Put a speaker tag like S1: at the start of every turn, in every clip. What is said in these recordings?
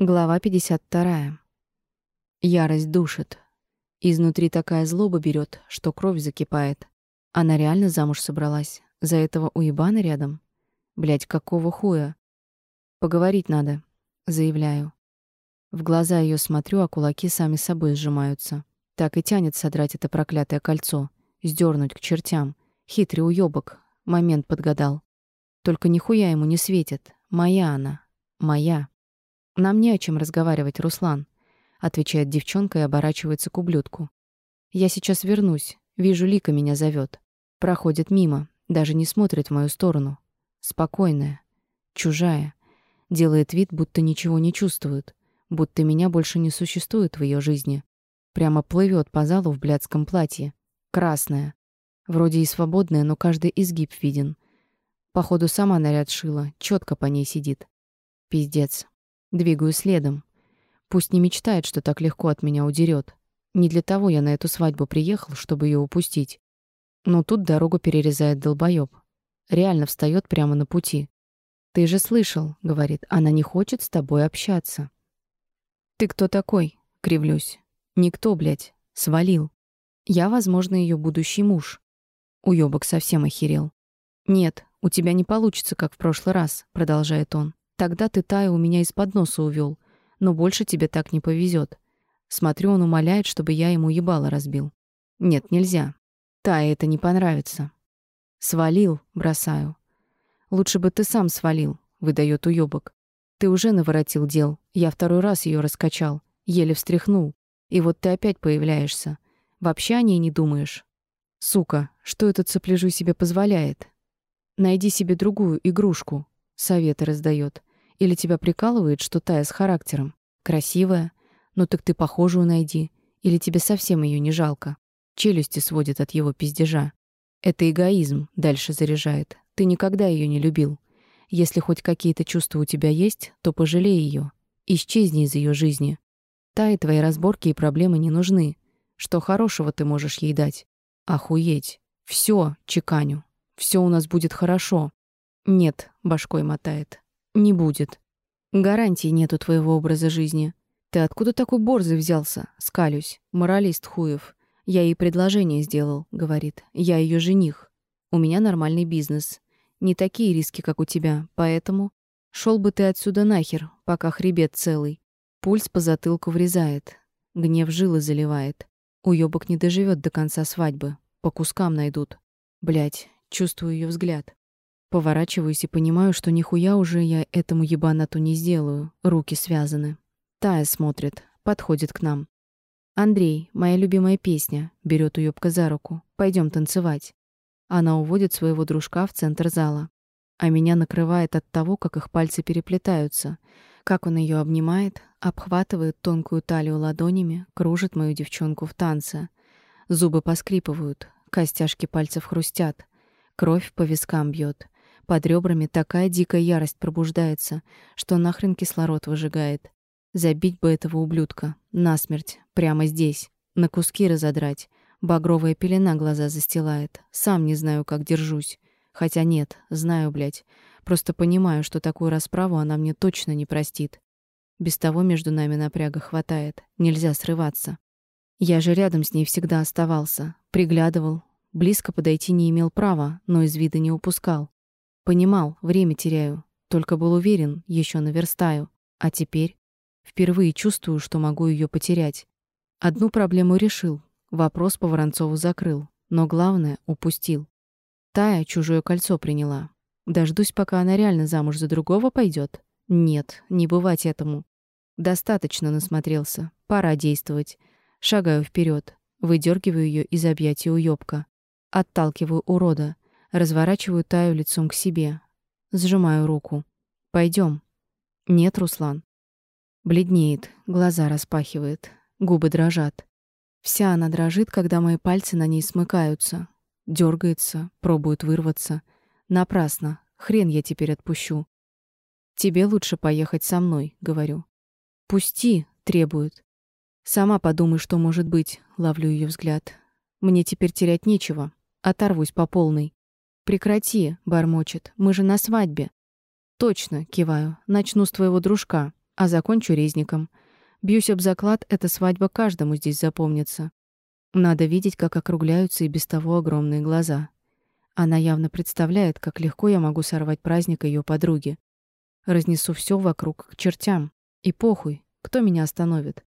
S1: Глава 52. Ярость душит. Изнутри такая злоба берет, что кровь закипает. Она реально замуж собралась. За этого уебана рядом? Блядь, какого хуя? Поговорить надо, заявляю. В глаза ее смотрю, а кулаки сами собой сжимаются. Так и тянет содрать это проклятое кольцо, сдернуть к чертям. Хитрый уёбок. Момент подгадал. Только нихуя ему не светит. Моя она. Моя. «Нам не о чем разговаривать, Руслан», — отвечает девчонка и оборачивается к ублюдку. «Я сейчас вернусь. Вижу, Лика меня зовет. Проходит мимо, даже не смотрит в мою сторону. Спокойная, чужая. Делает вид, будто ничего не чувствует, будто меня больше не существует в ее жизни. Прямо плывет по залу в блядском платье. Красная. Вроде и свободная, но каждый изгиб виден. Походу, сама наряд шила, четко по ней сидит. Пиздец. Двигаю следом. Пусть не мечтает, что так легко от меня удерет. Не для того я на эту свадьбу приехал, чтобы ее упустить. Но тут дорогу перерезает долбоёб. Реально встает прямо на пути. «Ты же слышал», — говорит, — «она не хочет с тобой общаться». «Ты кто такой?» — кривлюсь. «Никто, блядь. Свалил. Я, возможно, ее будущий муж». Уёбок совсем охерел. «Нет, у тебя не получится, как в прошлый раз», — продолжает он. Тогда ты Таю у меня из-под носа увёл, но больше тебе так не повезёт. Смотрю, он умоляет, чтобы я ему ебало разбил. Нет, нельзя. Тае это не понравится. Свалил, бросаю. Лучше бы ты сам свалил, выдаёт уёбок. Ты уже наворотил дел. Я второй раз её раскачал, еле встряхнул. И вот ты опять появляешься. Вообще о ней не думаешь. Сука, что этот сопляжу себе позволяет? Найди себе другую игрушку. Советы раздаёт. Или тебя прикалывает, что Тая с характером? Красивая? Ну так ты похожую найди. Или тебе совсем ее не жалко? Челюсти сводит от его пиздежа. Это эгоизм, дальше заряжает. Ты никогда ее не любил. Если хоть какие-то чувства у тебя есть, то пожалей ее. Исчезни из ее жизни. Тае твои разборки и проблемы не нужны. Что хорошего ты можешь ей дать? Охуеть. Все, чеканю. Все у нас будет хорошо. Нет, башкой мотает. Не будет. Гарантий нету твоего образа жизни. Ты откуда такой борзый взялся? Скалюсь. Моралист хуев. Я ей предложение сделал, говорит. Я ее жених. У меня нормальный бизнес. Не такие риски, как у тебя, поэтому шел бы ты отсюда нахер, пока хребет целый. Пульс по затылку врезает, гнев жилы заливает. Уёбок не доживет до конца свадьбы, по кускам найдут. Блять, чувствую ее взгляд. Поворачиваюсь и понимаю, что нихуя уже я этому ебанату не сделаю. Руки связаны. Тая смотрит, подходит к нам. «Андрей, моя любимая песня», — берет уёбка за руку. Пойдем танцевать». Она уводит своего дружка в центр зала. А меня накрывает от того, как их пальцы переплетаются, как он ее обнимает, обхватывает тонкую талию ладонями, кружит мою девчонку в танце. Зубы поскрипывают, костяшки пальцев хрустят, кровь по вискам бьет. Под ребрами такая дикая ярость пробуждается, что нахрен кислород выжигает. Забить бы этого ублюдка. Насмерть. Прямо здесь. На куски разодрать. Багровая пелена глаза застилает. Сам не знаю, как держусь. Хотя нет, знаю, блядь. Просто понимаю, что такую расправу она мне точно не простит. Без того между нами напряга хватает. Нельзя срываться. Я же рядом с ней всегда оставался. Приглядывал. Близко подойти не имел права, но из вида не упускал. Понимал, время теряю. Только был уверен, еще наверстаю. А теперь впервые чувствую, что могу ее потерять. Одну проблему решил. Вопрос по Воронцову закрыл. Но главное — упустил. Тая чужое кольцо приняла. Дождусь, пока она реально замуж за другого пойдет. Нет, не бывать этому. Достаточно насмотрелся. Пора действовать. Шагаю вперед, выдергиваю ее из объятий уёбка. Отталкиваю урода. Разворачиваю Таю лицом к себе. Сжимаю руку. Пойдем. Нет, Руслан. Бледнеет, глаза распахивает, губы дрожат. Вся она дрожит, когда мои пальцы на ней смыкаются. Дергается, пробует вырваться. Напрасно. Хрен я теперь отпущу. Тебе лучше поехать со мной, говорю. Пусти, требует. Сама подумай, что может быть, ловлю ее взгляд. Мне теперь терять нечего. Оторвусь по полной. «Прекрати», — бормочет, — «мы же на свадьбе». «Точно», — киваю, — «начну с твоего дружка. а закончу резником. Бьюсь об заклад, эта свадьба каждому здесь запомнится. Надо видеть, как округляются и без того огромные глаза. Она явно представляет, как легко я могу сорвать праздник ее подруги. Разнесу все вокруг к чертям. И похуй, кто меня остановит?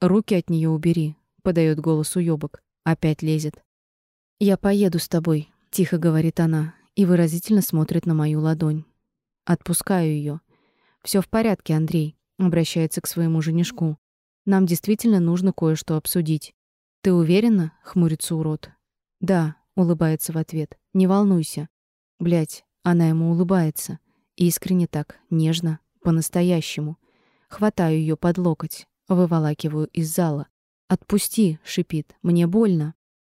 S1: Руки от нее убери, подает голос уёбок. Опять лезет. Я поеду с тобой, тихо говорит она и выразительно смотрит на мою ладонь. Отпускаю ее. Все в порядке, Андрей, обращается к своему женишку. Нам действительно нужно кое-что обсудить. Ты уверена? хмурится урод. Да, улыбается в ответ. Не волнуйся. Блять, она ему улыбается. Искренне так, нежно, по-настоящему. Хватаю ее под локоть, выволакиваю из зала. «Отпусти!» — шипит. «Мне больно!»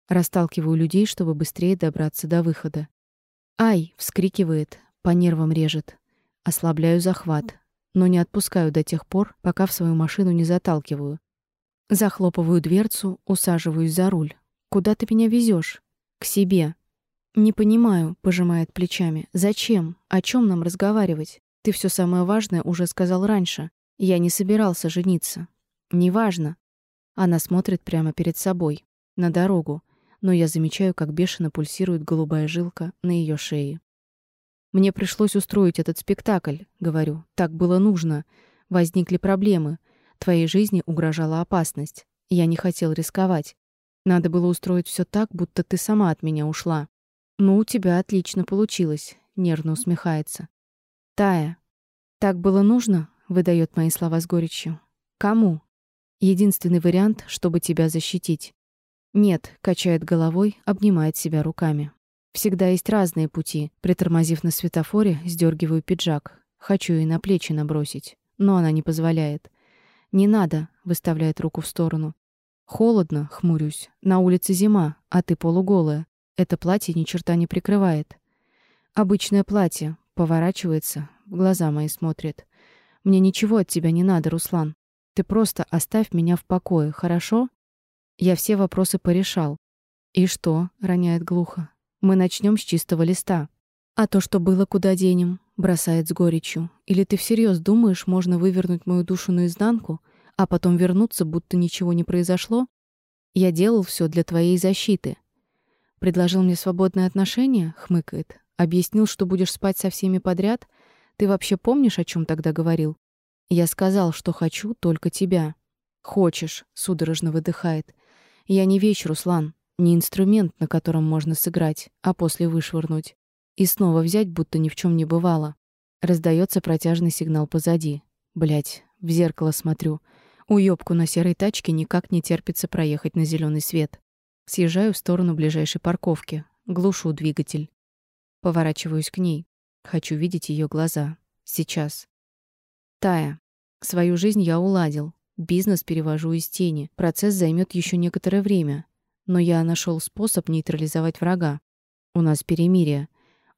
S1: Расталкиваю людей, чтобы быстрее добраться до выхода. «Ай!» — вскрикивает, по нервам режет. Ослабляю захват, но не отпускаю до тех пор, пока в свою машину не заталкиваю. Захлопываю дверцу, усаживаюсь за руль. «Куда ты меня везешь? «К себе». «Не понимаю», — пожимает плечами. «Зачем? О чем нам разговаривать? Ты все самое важное уже сказал раньше. Я не собирался жениться. Неважно». Она смотрит прямо перед собой, на дорогу, но я замечаю, как бешено пульсирует голубая жилка на ее шее. Мне пришлось устроить этот спектакль, говорю. Так было нужно. Возникли проблемы. Твоей жизни угрожала опасность. Я не хотел рисковать. Надо было устроить все так, будто ты сама от меня ушла. Ну, у тебя отлично получилось, нервно усмехается. Тая, так было нужно, выдает мои слова с горечью. Кому? Единственный вариант, чтобы тебя защитить. Нет, качает головой, обнимает себя руками. Всегда есть разные пути. Притормозив на светофоре, сдергиваю пиджак. Хочу ей на плечи набросить, но она не позволяет. Не надо, выставляет руку в сторону. Холодно, хмурюсь. На улице зима, а ты полуголая. Это платье ни черта не прикрывает. Обычное платье. Поворачивается, в глаза мои смотрит. Мне ничего от тебя не надо, Руслан. Ты просто оставь меня в покое, хорошо? Я все вопросы порешал. И что? роняет глухо. Мы начнем с чистого листа. А то, что было, куда денем? Бросает с горечью. Или ты всерьез думаешь, можно вывернуть мою душу наизнанку, а потом вернуться, будто ничего не произошло? Я делал все для твоей защиты. Предложил мне свободное отношение? Хмыкает. Объяснил, что будешь спать со всеми подряд? Ты вообще помнишь, о чем тогда говорил? Я сказал, что хочу только тебя. Хочешь, судорожно выдыхает. Я не вещь, Руслан. Не инструмент, на котором можно сыграть, а после вышвырнуть. И снова взять, будто ни в чем не бывало. Раздается протяжный сигнал позади. Блять, в зеркало смотрю. Уёбку на серой тачке никак не терпится проехать на зеленый свет. Съезжаю в сторону ближайшей парковки, глушу двигатель. Поворачиваюсь к ней. Хочу видеть ее глаза. Сейчас. Тая. Свою жизнь я уладил. Бизнес перевожу из тени. Процесс займет еще некоторое время но я нашел способ нейтрализовать врага. У нас перемирие.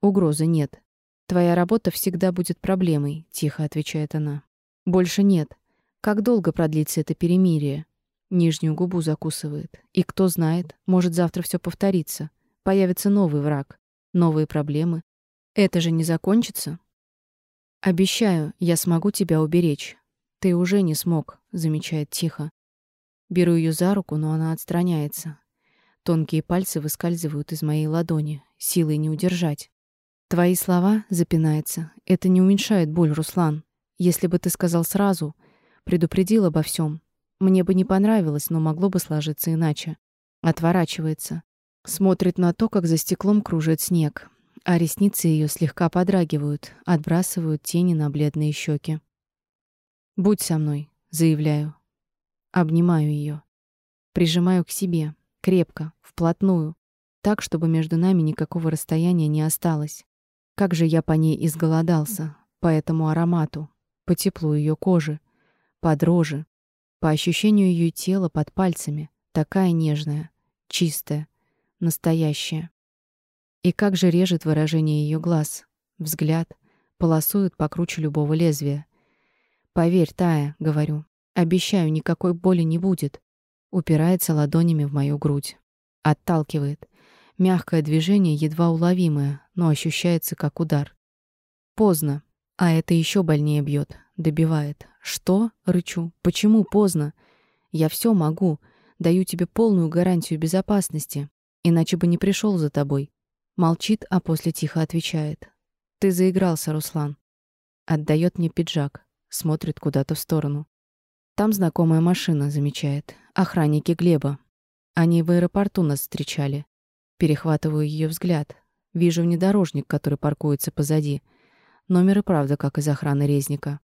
S1: Угрозы нет. Твоя работа всегда будет проблемой, тихо отвечает она. Больше нет. Как долго продлится это перемирие? Нижнюю губу закусывает. И кто знает, может завтра все повторится. Появится новый враг, новые проблемы. Это же не закончится. Обещаю, я смогу тебя уберечь. Ты уже не смог, замечает тихо. Беру ее за руку, но она отстраняется. Тонкие пальцы выскальзывают из моей ладони, силой не удержать. Твои слова, запинается, это не уменьшает боль, Руслан. Если бы ты сказал сразу, предупредил обо всем, мне бы не понравилось, но могло бы сложиться иначе. Отворачивается. Смотрит на то, как за стеклом кружит снег, а ресницы ее слегка подрагивают, отбрасывают тени на бледные щеки. «Будь со мной», — заявляю. Обнимаю ее, Прижимаю к себе, крепко, вплотную, так, чтобы между нами никакого расстояния не осталось. Как же я по ней изголодался, по этому аромату, по теплу ее кожи, по дрожи, по ощущению ее тела под пальцами, такая нежная, чистая, настоящая. И как же режет выражение ее глаз, взгляд, полосует покруче любого лезвия. «Поверь, Тая», — говорю, — «обещаю, никакой боли не будет упирается ладонями в мою грудь. Отталкивает. Мягкое движение едва уловимое, но ощущается как удар. Поздно, а это еще больнее бьет. добивает. «Что?» — рычу. «Почему поздно? Я все могу. Даю тебе полную гарантию безопасности. Иначе бы не пришел за тобой». Молчит, а после тихо отвечает. «Ты заигрался, Руслан». Отдает мне пиджак. Смотрит куда-то в сторону. Там знакомая машина, замечает. Охранники Глеба. Они в аэропорту нас встречали. Перехватываю ее взгляд. Вижу внедорожник, который паркуется позади. Номер и правда как из охраны резника.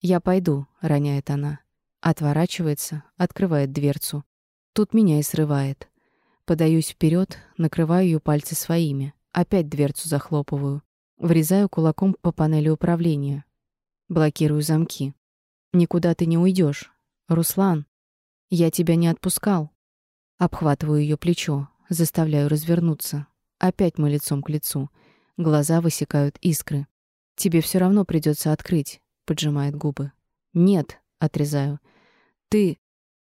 S1: «Я пойду», — роняет она. Отворачивается, открывает дверцу. Тут меня и срывает. Подаюсь вперед, накрываю ее пальцы своими. Опять дверцу захлопываю. Врезаю кулаком по панели управления. Блокирую замки. «Никуда ты не уйдешь, Руслан, я тебя не отпускал». Обхватываю ее плечо, заставляю развернуться. Опять мы лицом к лицу. Глаза высекают искры. «Тебе все равно придется открыть», — поджимает губы. «Нет», — отрезаю. «Ты...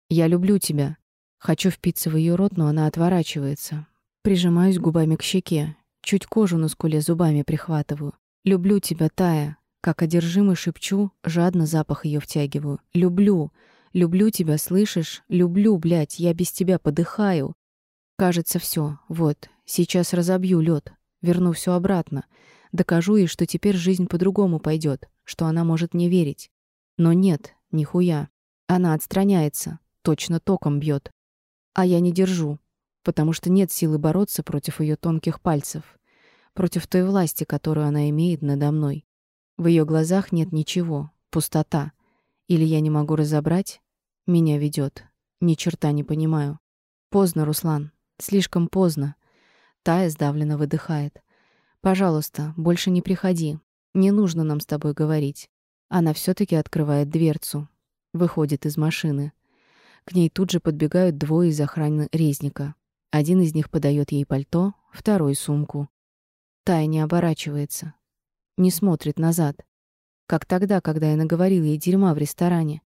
S1: Я люблю тебя». Хочу впиться в ее рот, но она отворачивается. Прижимаюсь губами к щеке. Чуть кожу на скуле зубами прихватываю. «Люблю тебя, Тая». Как одержимый шепчу, жадно запах ее втягиваю. «Люблю. Люблю тебя, слышишь? Люблю, блядь, я без тебя подыхаю». Кажется, все. Вот, сейчас разобью лед, верну все обратно, докажу ей, что теперь жизнь по-другому пойдет, что она может мне верить. Но нет, нихуя. Она отстраняется, точно током бьет. А я не держу, потому что нет силы бороться против ее тонких пальцев, против той власти, которую она имеет надо мной. В ее глазах нет ничего, пустота. Или я не могу разобрать, меня ведет. Ни черта не понимаю. Поздно, Руслан. Слишком поздно. Тая сдавленно выдыхает. Пожалуйста, больше не приходи. Не нужно нам с тобой говорить. Она все таки открывает дверцу. Выходит из машины. К ней тут же подбегают двое из охраны резника. Один из них подает ей пальто, второй — сумку. Тая не оборачивается. Не смотрит назад. Как тогда, когда я наговорил ей дерьма в ресторане.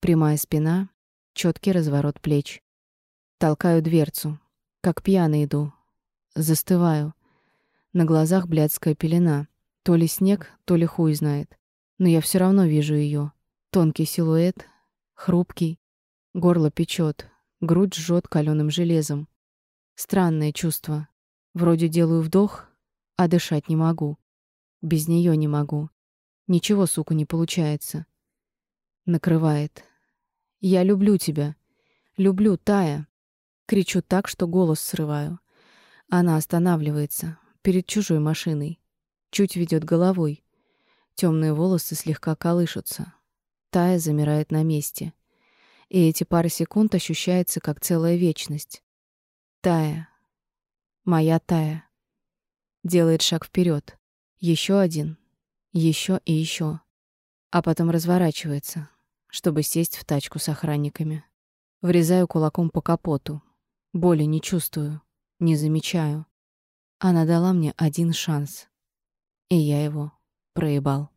S1: Прямая спина, четкий разворот плеч. Толкаю дверцу, как пьяный иду. Застываю. На глазах блядская пелена. То ли снег, то ли хуй знает. Но я все равно вижу ее. Тонкий силуэт, хрупкий. Горло печет, грудь жжет каленым железом. Странное чувство. Вроде делаю вдох, а дышать не могу. Без нее не могу. Ничего, сука, не получается. Накрывает. Я люблю тебя. Люблю, Тая. Кричу так, что голос срываю. Она останавливается перед чужой машиной. Чуть ведет головой. Темные волосы слегка колышутся. Тая замирает на месте. И эти пары секунд ощущаются как целая вечность. Тая. Моя Тая. Делает шаг вперед. Еще один. Еще и еще. А потом разворачивается, чтобы сесть в тачку с охранниками. Врезаю кулаком по капоту, Боли не чувствую, не замечаю. Она дала мне один шанс, и я его проебал.